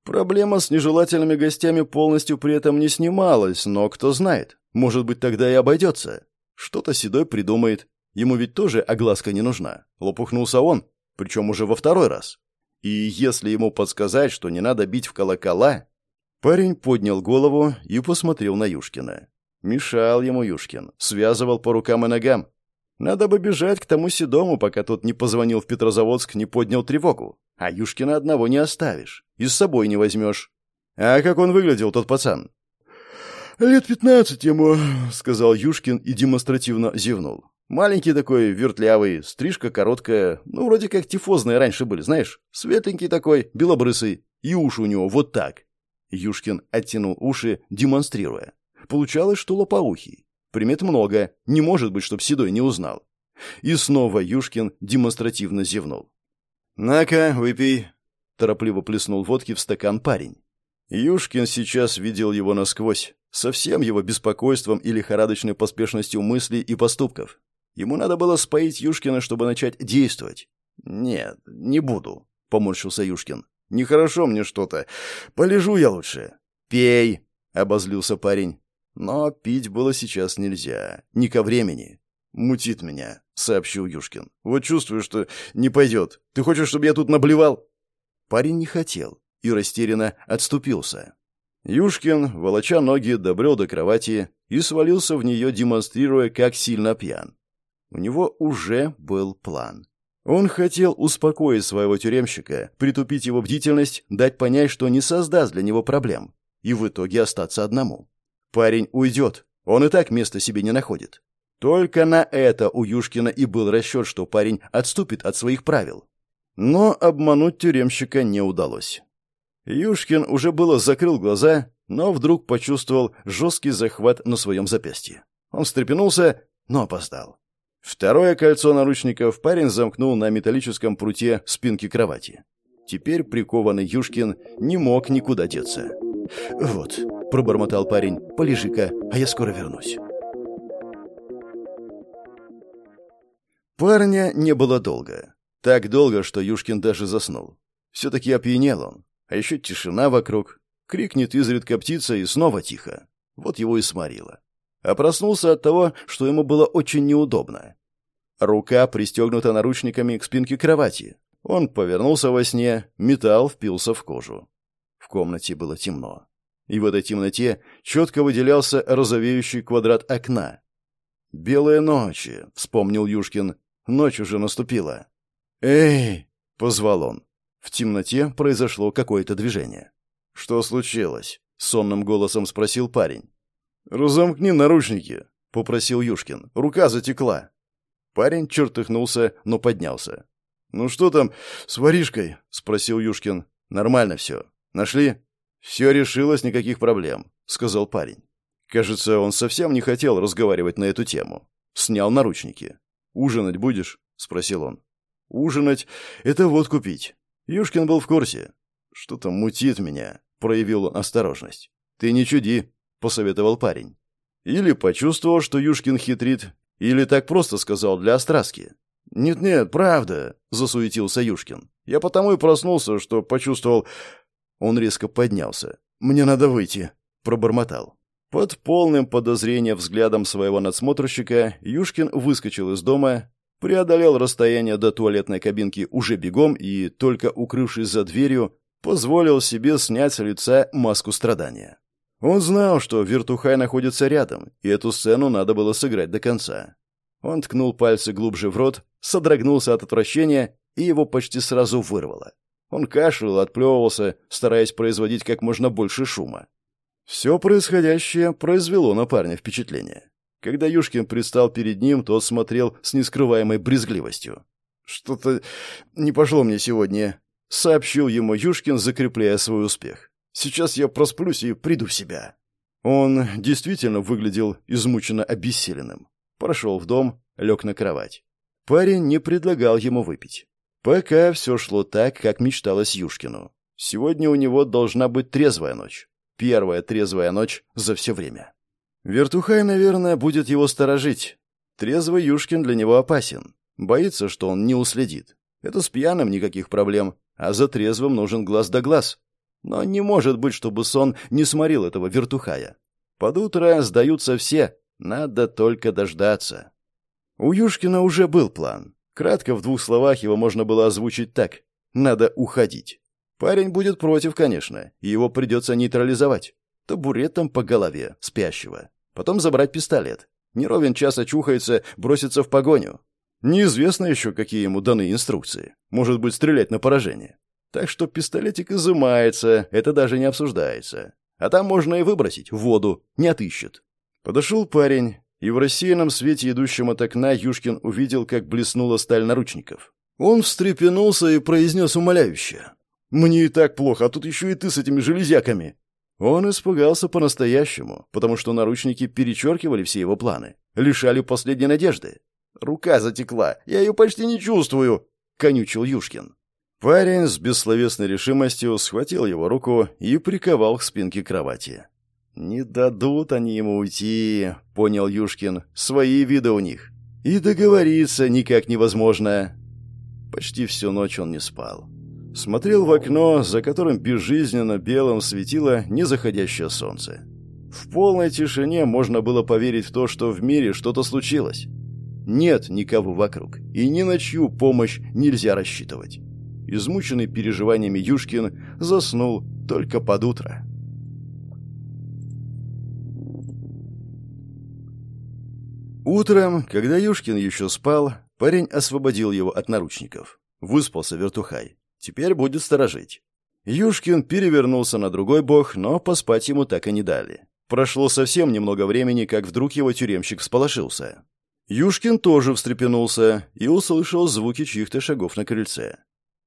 Проблема с нежелательными гостями полностью при этом не снималась, но кто знает, может быть тогда и обойдется. Что-то Седой придумает, ему ведь тоже огласка не нужна. Лопухнулся он, причем уже во второй раз. И если ему подсказать, что не надо бить в колокола... Парень поднял голову и посмотрел на Юшкина. Мешал ему Юшкин, связывал по рукам и ногам. Надо бы бежать к тому седому, пока тот не позвонил в Петрозаводск, не поднял тревогу. А Юшкина одного не оставишь. И с собой не возьмешь. А как он выглядел, тот пацан? «Лет пятнадцать ему», — сказал Юшкин и демонстративно зевнул. «Маленький такой, вертлявый, стрижка короткая, ну, вроде как тифозные раньше были, знаешь? Светленький такой, белобрысый, и уши у него вот так». Юшкин оттянул уши, демонстрируя. Получалось, что лопоухий. Примет много, не может быть, чтоб Седой не узнал. И снова Юшкин демонстративно зевнул. «На-ка, выпей», — торопливо плеснул водки в стакан парень. Юшкин сейчас видел его насквозь, со всем его беспокойством и лихорадочной поспешностью мыслей и поступков. Ему надо было споить Юшкина, чтобы начать действовать. «Нет, не буду», — поморщился Юшкин. «Нехорошо мне что-то. Полежу я лучше». «Пей», — обозлился парень. Но пить было сейчас нельзя. Не ко времени. «Мутит меня», — сообщил Юшкин. «Вот чувствую, что не пойдет. Ты хочешь, чтобы я тут наблевал?» Парень не хотел и растерянно отступился. Юшкин, волоча ноги, добрел до кровати и свалился в нее, демонстрируя, как сильно пьян. У него уже был план. Он хотел успокоить своего тюремщика, притупить его бдительность, дать понять, что не создаст для него проблем, и в итоге остаться одному. Парень уйдет, он и так места себе не находит. Только на это у Юшкина и был расчет, что парень отступит от своих правил. Но обмануть тюремщика не удалось. Юшкин уже было закрыл глаза, но вдруг почувствовал жесткий захват на своем запястье. Он встрепенулся, но опоздал. Второе кольцо наручников парень замкнул на металлическом пруте спинки кровати. Теперь прикованный Юшкин не мог никуда деться. «Вот», — пробормотал парень, — «полежи-ка, а я скоро вернусь». Парня не было долго. Так долго, что Юшкин даже заснул. Все-таки опьянел он. А еще тишина вокруг. Крикнет изредка птица, и снова тихо. Вот его и сморило. А проснулся от того, что ему было очень неудобно. Рука пристегнута наручниками к спинке кровати. Он повернулся во сне, металл впился в кожу. В комнате было темно. И в этой темноте четко выделялся розовеющий квадрат окна. «Белые ночи», — вспомнил Юшкин, Ночь уже наступила. «Эй!» — позвал он. В темноте произошло какое-то движение. «Что случилось?» — сонным голосом спросил парень. «Разомкни наручники», — попросил Юшкин. «Рука затекла». Парень чертыхнулся, но поднялся. «Ну что там с воришкой?» — спросил Юшкин. «Нормально все. Нашли?» «Все решилось, никаких проблем», — сказал парень. Кажется, он совсем не хотел разговаривать на эту тему. Снял наручники. «Ужинать будешь?» — спросил он. «Ужинать — это вот купить». Юшкин был в курсе. «Что-то мутит меня», — проявил он осторожность. «Ты не чуди», — посоветовал парень. Или почувствовал, что Юшкин хитрит, или так просто сказал для остраски. «Нет-нет, правда», — засуетился Юшкин. «Я потому и проснулся, что почувствовал...» Он резко поднялся. «Мне надо выйти», — пробормотал. Под полным подозрением взглядом своего надсмотрщика Юшкин выскочил из дома, преодолел расстояние до туалетной кабинки уже бегом и, только укрывшись за дверью, позволил себе снять с лица маску страдания. Он знал, что Вертухай находится рядом, и эту сцену надо было сыграть до конца. Он ткнул пальцы глубже в рот, содрогнулся от отвращения, и его почти сразу вырвало. Он кашлял, отплевывался, стараясь производить как можно больше шума. Все происходящее произвело на парня впечатление. Когда Юшкин предстал перед ним, тот смотрел с нескрываемой брезгливостью. «Что-то не пошло мне сегодня», — сообщил ему Юшкин, закрепляя свой успех. «Сейчас я просплюсь и приду в себя». Он действительно выглядел измученно обессиленным. Прошел в дом, лег на кровать. Парень не предлагал ему выпить. Пока все шло так, как мечталось Юшкину. Сегодня у него должна быть трезвая ночь. Первая трезвая ночь за все время. Вертухай, наверное, будет его сторожить. Трезвый Юшкин для него опасен. Боится, что он не уследит. Это с пьяным никаких проблем, а за трезвым нужен глаз да глаз. Но не может быть, чтобы сон не сморил этого вертухая. Под утро сдаются все, надо только дождаться. У Юшкина уже был план. Кратко в двух словах его можно было озвучить так. Надо уходить. Парень будет против, конечно, и его придется нейтрализовать. Табуретом по голове, спящего. Потом забрать пистолет. Не ровен час очухается, бросится в погоню. Неизвестно еще, какие ему даны инструкции. Может быть, стрелять на поражение. Так что пистолетик изымается, это даже не обсуждается. А там можно и выбросить, в воду, не отыщет. Подошел парень, и в рассеянном свете, идущем от окна, Юшкин увидел, как блеснула сталь наручников. Он встрепенулся и произнес умоляюще. «Мне и так плохо, а тут еще и ты с этими железяками». Он испугался по-настоящему, потому что наручники перечеркивали все его планы, лишали последней надежды. «Рука затекла, я ее почти не чувствую», — конючил Юшкин. Парень с бессловесной решимостью схватил его руку и приковал к спинке кровати. «Не дадут они ему уйти», — понял Юшкин. «Свои виды у них. И договориться никак невозможно». Почти всю ночь он не спал. Смотрел в окно, за которым безжизненно белым светило незаходящее солнце. В полной тишине можно было поверить в то, что в мире что-то случилось. Нет никого вокруг, и ни на чью помощь нельзя рассчитывать. Измученный переживаниями Юшкин заснул только под утро. Утром, когда Юшкин еще спал, парень освободил его от наручников. Выспался вертухай. Теперь будет сторожить. Юшкин перевернулся на другой бок, но поспать ему так и не дали. Прошло совсем немного времени, как вдруг его тюремщик всполошился. Юшкин тоже встрепенулся и услышал звуки чьих-то шагов на крыльце.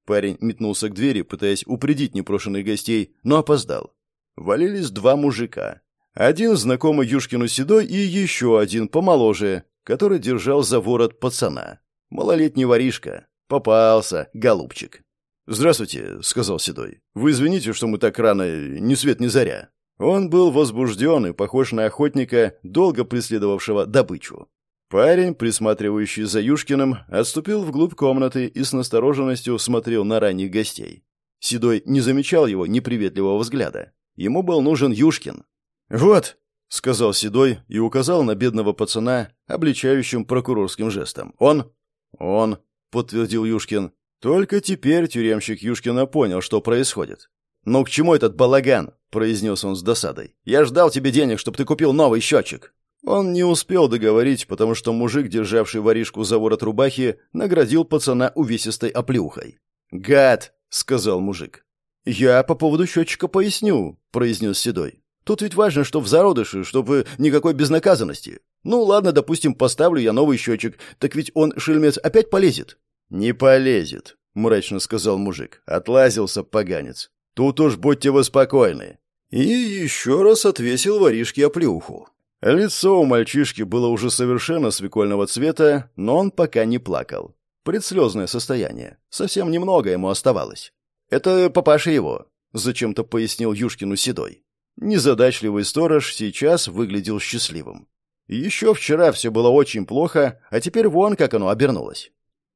Парень метнулся к двери, пытаясь упредить непрошенных гостей, но опоздал. Валились два мужика. Один знакомый Юшкину седой и еще один помоложе, который держал за ворот пацана. Малолетний воришка. Попался, голубчик. «Здравствуйте», — сказал Седой. «Вы извините, что мы так рано, ни свет ни заря». Он был возбужден и похож на охотника, долго преследовавшего добычу. Парень, присматривающий за Юшкиным, отступил вглубь комнаты и с настороженностью смотрел на ранних гостей. Седой не замечал его неприветливого взгляда. Ему был нужен Юшкин. «Вот», — сказал Седой и указал на бедного пацана, обличающим прокурорским жестом. «Он?» «Он», — подтвердил Юшкин. Только теперь тюремщик Юшкина понял, что происходит. «Ну к чему этот балаган?» — произнес он с досадой. «Я ждал тебе денег, чтобы ты купил новый счетчик». Он не успел договорить, потому что мужик, державший воришку за ворот рубахи, наградил пацана увесистой оплеухой. «Гад!» — сказал мужик. «Я по поводу счетчика поясню», — произнес Седой. «Тут ведь важно, что в зародыше, чтобы никакой безнаказанности. Ну ладно, допустим, поставлю я новый счетчик, так ведь он, шельмец, опять полезет. «Не полезет», — мрачно сказал мужик. «Отлазился поганец. Тут уж будьте вы спокойны». И еще раз отвесил воришке оплеуху. Лицо у мальчишки было уже совершенно свекольного цвета, но он пока не плакал. Предслезное состояние. Совсем немного ему оставалось. «Это папаша его», — зачем-то пояснил Юшкину Седой. Незадачливый сторож сейчас выглядел счастливым. Еще вчера все было очень плохо, а теперь вон как оно обернулось.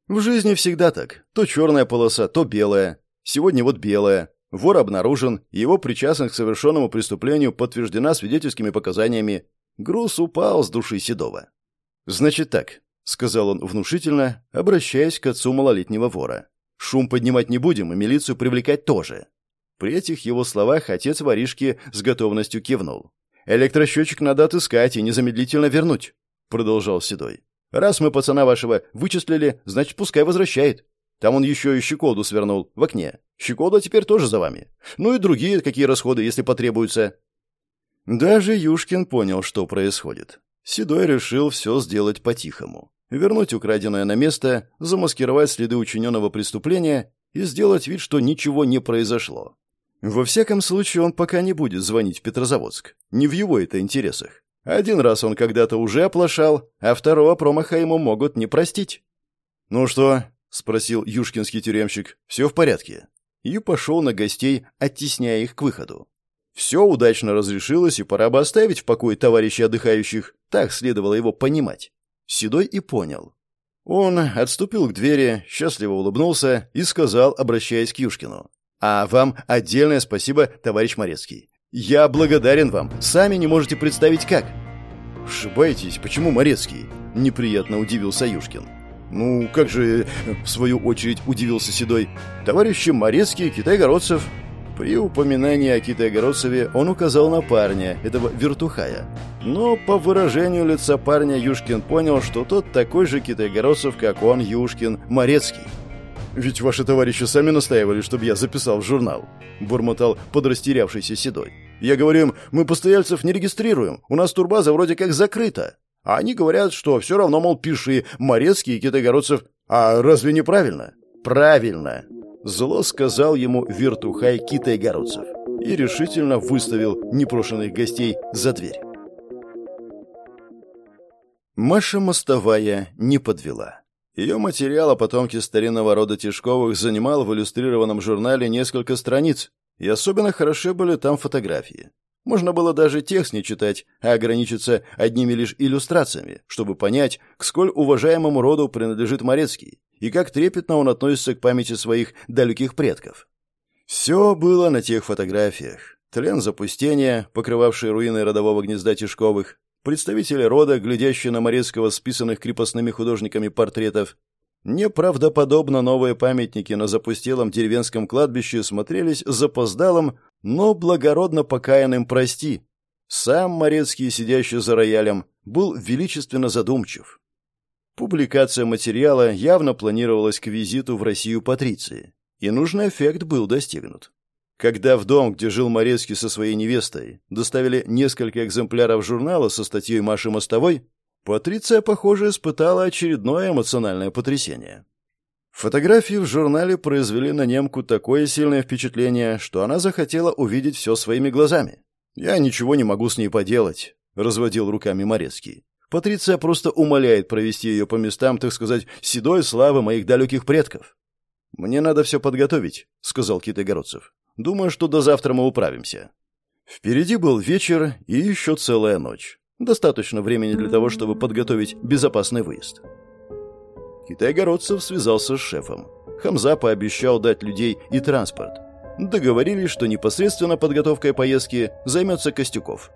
В жизни всегда так. То черная полоса, то белая. Сегодня вот белая. Вор обнаружен, его причастность к совершенному преступлению подтверждена свидетельскими показаниями. Груз упал с души Седова. «Значит так», — сказал он внушительно, обращаясь к отцу малолетнего вора. «Шум поднимать не будем и милицию привлекать тоже». При этих его словах отец воришки с готовностью кивнул. «Электросчетчик надо отыскать и незамедлительно вернуть», — продолжал Седой. Раз мы пацана вашего вычислили, значит, пускай возвращает. Там он еще и щеколду свернул в окне. Щеколда теперь тоже за вами. Ну и другие какие расходы, если потребуются. Даже Юшкин понял, что происходит. Седой решил все сделать по-тихому. Вернуть украденное на место, замаскировать следы учиненного преступления и сделать вид, что ничего не произошло. Во всяком случае, он пока не будет звонить в Петрозаводск. Не в его это интересах. Один раз он когда-то уже оплошал, а второго промаха ему могут не простить. «Ну что?» — спросил юшкинский тюремщик. «Все в порядке?» И пошел на гостей, оттесняя их к выходу. Все удачно разрешилось, и пора бы оставить в покое товарищей отдыхающих. Так следовало его понимать. Седой и понял. Он отступил к двери, счастливо улыбнулся и сказал, обращаясь к Юшкину. «А вам отдельное спасибо, товарищ Морецкий. «Я благодарен вам. Сами не можете представить, как». «Ошибаетесь, почему Морецкий?» — неприятно удивился Юшкин. «Ну, как же...» — в свою очередь удивился Седой. «Товарищи Морецкий, Китайгородцев». При упоминании о Китайгородцеве он указал на парня, этого вертухая. Но по выражению лица парня Юшкин понял, что тот такой же китайгородцев, как он, Юшкин, Морецкий. «Ведь ваши товарищи сами настаивали, чтобы я записал в журнал», — бурмотал подрастерявшийся Седой. «Я говорю им, мы постояльцев не регистрируем, у нас турбаза вроде как закрыта. А они говорят, что все равно, мол, пиши, Морецкий и Китайгородцев. А разве не правильно?» «Правильно», — зло сказал ему вертухай Китайгородцев и решительно выставил непрошенных гостей за дверь. Маша Мостовая не подвела. Ее материал о потомке старинного рода Тишковых занимал в иллюстрированном журнале несколько страниц, и особенно хороши были там фотографии. Можно было даже текст не читать, а ограничиться одними лишь иллюстрациями, чтобы понять, к сколь уважаемому роду принадлежит Морецкий и как трепетно он относится к памяти своих далеких предков. Все было на тех фотографиях. Тлен запустения, покрывавший руины родового гнезда Тишковых, представители рода, глядящие на Морецкого списанных крепостными художниками портретов. Неправдоподобно новые памятники на запустелом деревенском кладбище смотрелись запоздалым, но благородно покаянным «прости». Сам Морецкий, сидящий за роялем, был величественно задумчив. Публикация материала явно планировалась к визиту в Россию Патриции, и нужный эффект был достигнут. Когда в дом, где жил Морецкий со своей невестой, доставили несколько экземпляров журнала со статьей Маши Мостовой, Патриция, похоже, испытала очередное эмоциональное потрясение. Фотографии в журнале произвели на немку такое сильное впечатление, что она захотела увидеть все своими глазами. «Я ничего не могу с ней поделать», — разводил руками Морецкий. «Патриция просто умоляет провести ее по местам, так сказать, седой славы моих далеких предков». «Мне надо все подготовить», — сказал Китайгородцев. Думаю, что до завтра мы управимся. Впереди был вечер и еще целая ночь. Достаточно времени для того, чтобы подготовить безопасный выезд. Китай-городцев связался с шефом. Хамза пообещал дать людей и транспорт. Договорились, что непосредственно подготовкой поездки займется Костюков.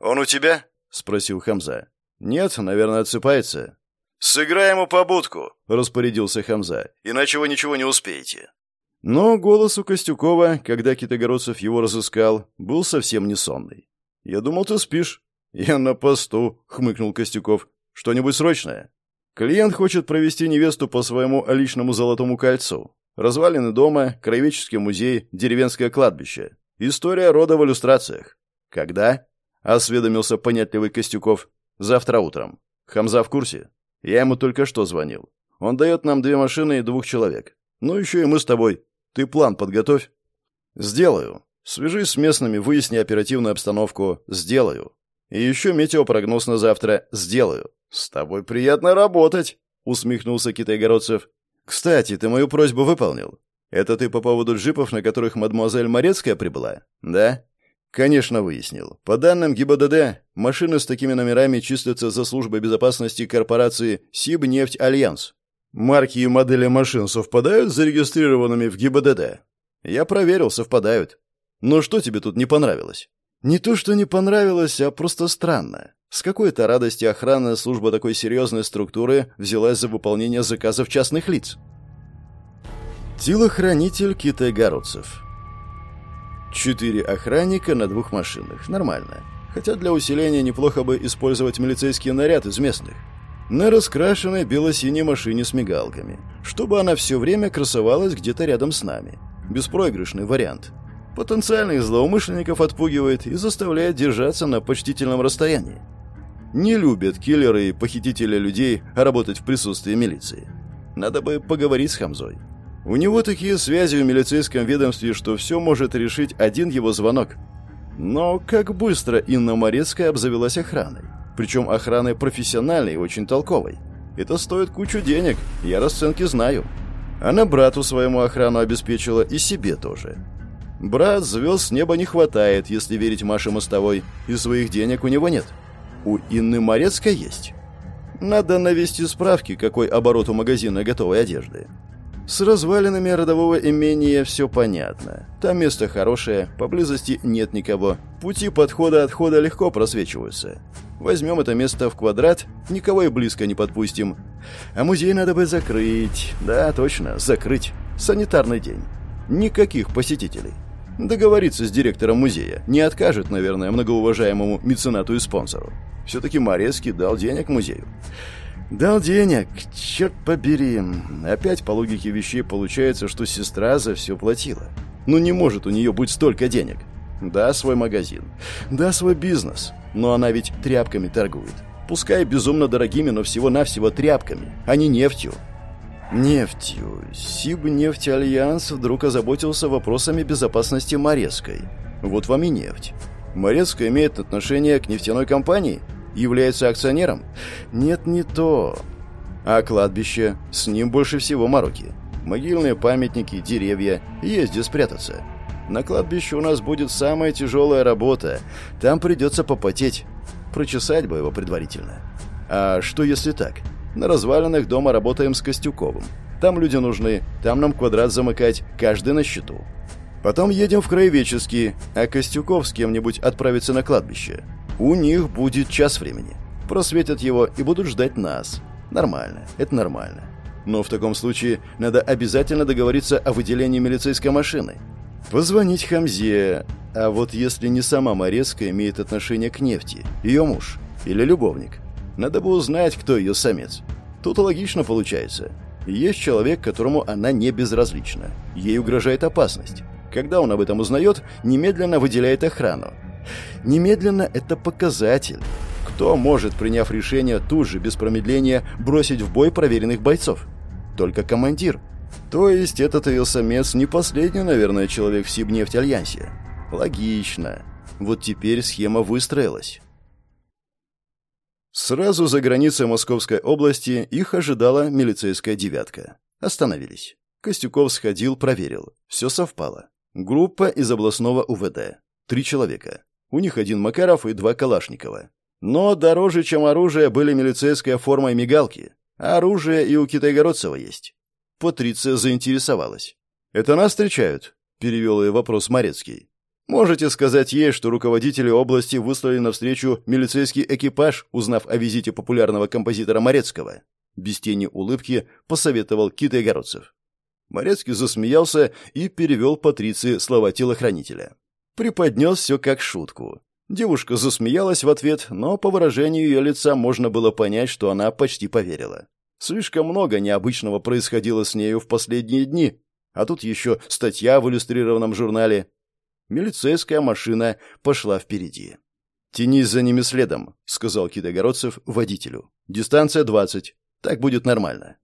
«Он у тебя?» — спросил Хамза. «Нет, наверное, отсыпается». «Сыграй ему побудку», — распорядился Хамза, «иначе вы ничего не успеете». Но голос у Костюкова, когда Китогородцев его разыскал, был совсем не сонный. «Я думал, ты спишь». «Я на посту», — хмыкнул Костюков. «Что-нибудь срочное?» «Клиент хочет провести невесту по своему личному золотому кольцу. Развалины дома, краеведческий музей, деревенское кладбище. История рода в иллюстрациях». «Когда?» — осведомился понятливый Костюков. «Завтра утром. Хамза в курсе? Я ему только что звонил. Он дает нам две машины и двух человек. Ну, еще и мы с тобой. Ты план подготовь. Сделаю. Свяжись с местными, выясни оперативную обстановку. Сделаю. И еще метеопрогноз на завтра. Сделаю. С тобой приятно работать, усмехнулся Китайгородцев. Кстати, ты мою просьбу выполнил. Это ты по поводу джипов, на которых мадемуазель Морецкая прибыла? Да? Конечно, выяснил. По данным ГИБДД, машины с такими номерами числятся за службой безопасности корпорации «Сибнефть Альянс». Марки и модели машин совпадают с зарегистрированными в ГИБДД? Я проверил, совпадают. Но что тебе тут не понравилось? Не то, что не понравилось, а просто странно. С какой-то радости охранная служба такой серьезной структуры взялась за выполнение заказов частных лиц. Телохранитель Китай Городцев. Четыре охранника на двух машинах. Нормально. Хотя для усиления неплохо бы использовать милицейский наряд из местных на раскрашенной бело-синей машине с мигалками, чтобы она все время красовалась где-то рядом с нами. Беспроигрышный вариант. Потенциальных злоумышленников отпугивает и заставляет держаться на почтительном расстоянии. Не любят киллеры и похитители людей работать в присутствии милиции. Надо бы поговорить с Хамзой. У него такие связи в милицейском ведомстве, что все может решить один его звонок. Но как быстро Инна Морецкая обзавелась охраной. Причем охраны профессиональной и очень толковой. Это стоит кучу денег, я расценки знаю. Она брату своему охрану обеспечила и себе тоже. Брат звезд с неба не хватает, если верить Маше Мостовой, и своих денег у него нет. У Инны Морецкой есть. Надо навести справки, какой оборот у магазина готовой одежды. С развалинами родового имения все понятно. Там место хорошее, поблизости нет никого. Пути подхода-отхода легко просвечиваются. Возьмем это место в квадрат, никого и близко не подпустим. А музей надо бы закрыть. Да, точно, закрыть. Санитарный день. Никаких посетителей. Договориться с директором музея. Не откажет, наверное, многоуважаемому меценату и спонсору. Все-таки Морецкий дал денег музею. Дал денег, черт побери. Опять по логике вещей получается, что сестра за все платила. Ну не может у нее быть столько денег. Да, свой магазин. Да, свой бизнес. Но она ведь тряпками торгует. Пускай безумно дорогими, но всего-навсего тряпками, а не нефтью. Нефтью. Сибнефть Альянс вдруг озаботился вопросами безопасности Морецкой. Вот вам и нефть. Морецкая имеет отношение к нефтяной компании? Является акционером? Нет, не то. А кладбище? С ним больше всего мороки. Могильные памятники, деревья. Есть где спрятаться. На кладбище у нас будет самая тяжелая работа. Там придется попотеть. Прочесать бы его предварительно. А что если так? На развалинах дома работаем с Костюковым. Там люди нужны, там нам квадрат замыкать, каждый на счету. Потом едем в Краеведческий, а Костюков с кем-нибудь отправится на кладбище. У них будет час времени. Просветят его и будут ждать нас. Нормально, это нормально. Но в таком случае надо обязательно договориться о выделении милицейской машины. Позвонить Хамзе. А вот если не сама Морецкая имеет отношение к нефти, ее муж или любовник, надо бы узнать, кто ее самец. Тут логично получается. Есть человек, которому она не безразлична. Ей угрожает опасность. Когда он об этом узнает, немедленно выделяет охрану. Немедленно это показатель. Кто может, приняв решение, тут же, без промедления, бросить в бой проверенных бойцов? Только командир. То есть этот ее не последний, наверное, человек в Сибнефть-Альянсе. Логично. Вот теперь схема выстроилась. Сразу за границей Московской области их ожидала милицейская девятка. Остановились. Костюков сходил, проверил. Все совпало. Группа из областного УВД. Три человека. У них один Макаров и два Калашникова. Но дороже, чем оружие, были милицейская форма и мигалки. А оружие и у Китайгородцева есть. Патриция заинтересовалась. «Это нас встречают?» – перевел ее вопрос Морецкий. «Можете сказать ей, что руководители области выслали навстречу милицейский экипаж, узнав о визите популярного композитора Морецкого?» Без тени улыбки посоветовал Китайгородцев. Морецкий засмеялся и перевел Патриции слова телохранителя. Преподнес все как шутку. Девушка засмеялась в ответ, но по выражению ее лица можно было понять, что она почти поверила. Слишком много необычного происходило с нею в последние дни, а тут еще статья в иллюстрированном журнале. Милицейская машина пошла впереди. «Тянись за ними следом», — сказал Китогородцев водителю. «Дистанция двадцать. Так будет нормально».